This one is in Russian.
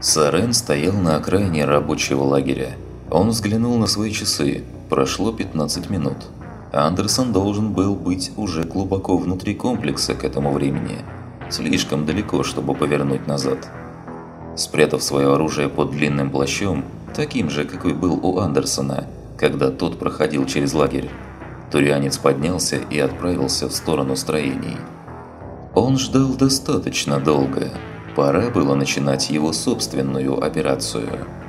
Сарен стоял на окраине рабочего лагеря. Он взглянул на свои часы. Прошло 15 минут. Андерсон должен был быть уже глубоко внутри комплекса к этому времени. Слишком далеко, чтобы повернуть назад. Спрятав свое оружие под длинным плащом, таким же, какой был у Андерсона, когда тот проходил через лагерь, Турианец поднялся и отправился в сторону строений. Он ждал достаточно долго. Пора было начинать его собственную операцию –